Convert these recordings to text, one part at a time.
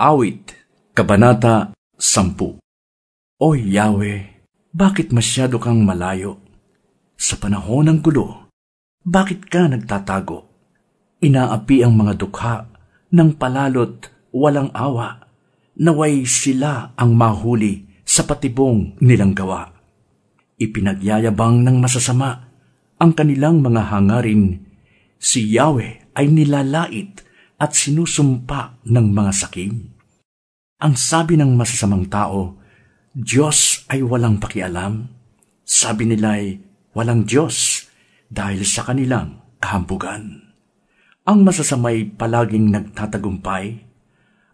Awit, Kabanata 10 O Yahweh, bakit masyado kang malayo? Sa panahon ng gulo, bakit ka nagtatago? Inaapi ang mga dukha ng palalot walang awa, naway sila ang mahuli sa patibong nilang gawa. Ipinagyayabang ng masasama ang kanilang mga hangarin, si Yahweh ay nilalait at sinusumpa ng mga sakim. Ang sabi ng masasamang tao, Diyos ay walang pakialam. Sabi nila ay walang Diyos dahil sa kanilang kahambugan. Ang masasamay palaging nagtatagumpay,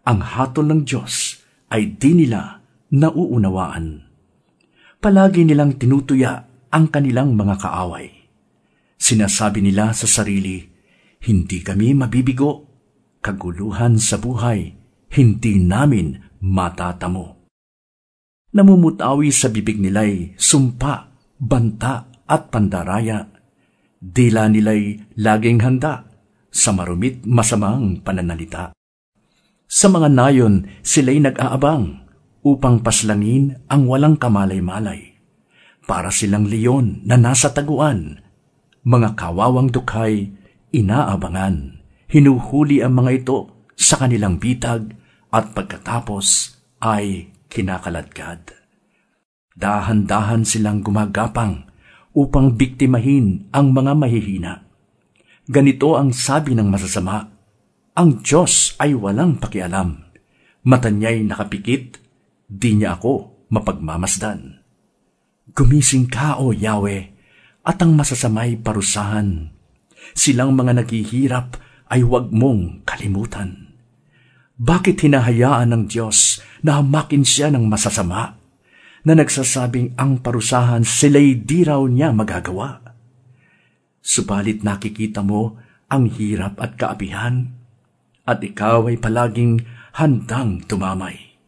ang hatol ng Diyos ay di nila nauunawaan. Palagi nilang tinutuya ang kanilang mga kaaway. Sinasabi nila sa sarili, hindi kami mabibigo kaguluhan sa buhay, hindi namin matatamo. Namumutawi sa bibig nila'y sumpa, banta at pandaraya. Dila nila'y laging handa sa marumit masamang pananalita. Sa mga nayon sila'y nag-aabang upang paslangin ang walang kamalay-malay. Para silang leon na nasa taguan, mga kawawang dukhay inaabangan hinuhuli ang mga ito sa kanilang bitag at pagkatapos ay kinakaladkad. Dahan-dahan silang gumagapang upang biktimahin ang mga mahihina. Ganito ang sabi ng masasama, ang Diyos ay walang pakialam. Mata niya'y nakapikit, di niya ako mapagmamasdan. Gumising ka, O Yahweh, at ang masasamay parusahan. Silang mga naghihirap ay huwag mong kalimutan. Bakit hinahayaan ng Diyos na hamakin siya ng masasama, na nagsasabing ang parusahan sila'y di raw niya magagawa? Subalit nakikita mo ang hirap at kaapihan, at ikaw ay palaging handang tumamay.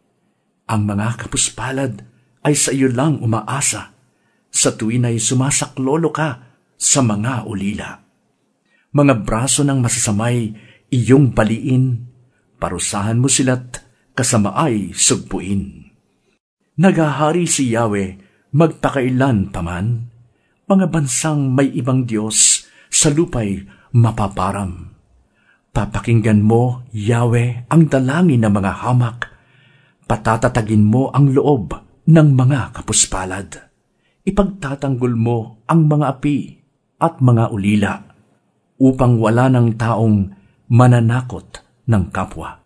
Ang mga kapuspalad ay sa iyo lang umaasa, sa tuwin ay sumasaklolo ka sa mga ulila mga braso ng masasamay iyong baliin, parusahan mo sila't kasamaay sugpuin. Nagahari si Yahweh magpakailan paman, mga bansang may ibang Diyos sa lupay mapaparam. Papakinggan mo, Yahweh, ang dalangin ng mga hamak, patatatagin mo ang loob ng mga kapuspalad. Ipagtatanggol mo ang mga api at mga ulila upang wala ng taong mananakot ng kapwa.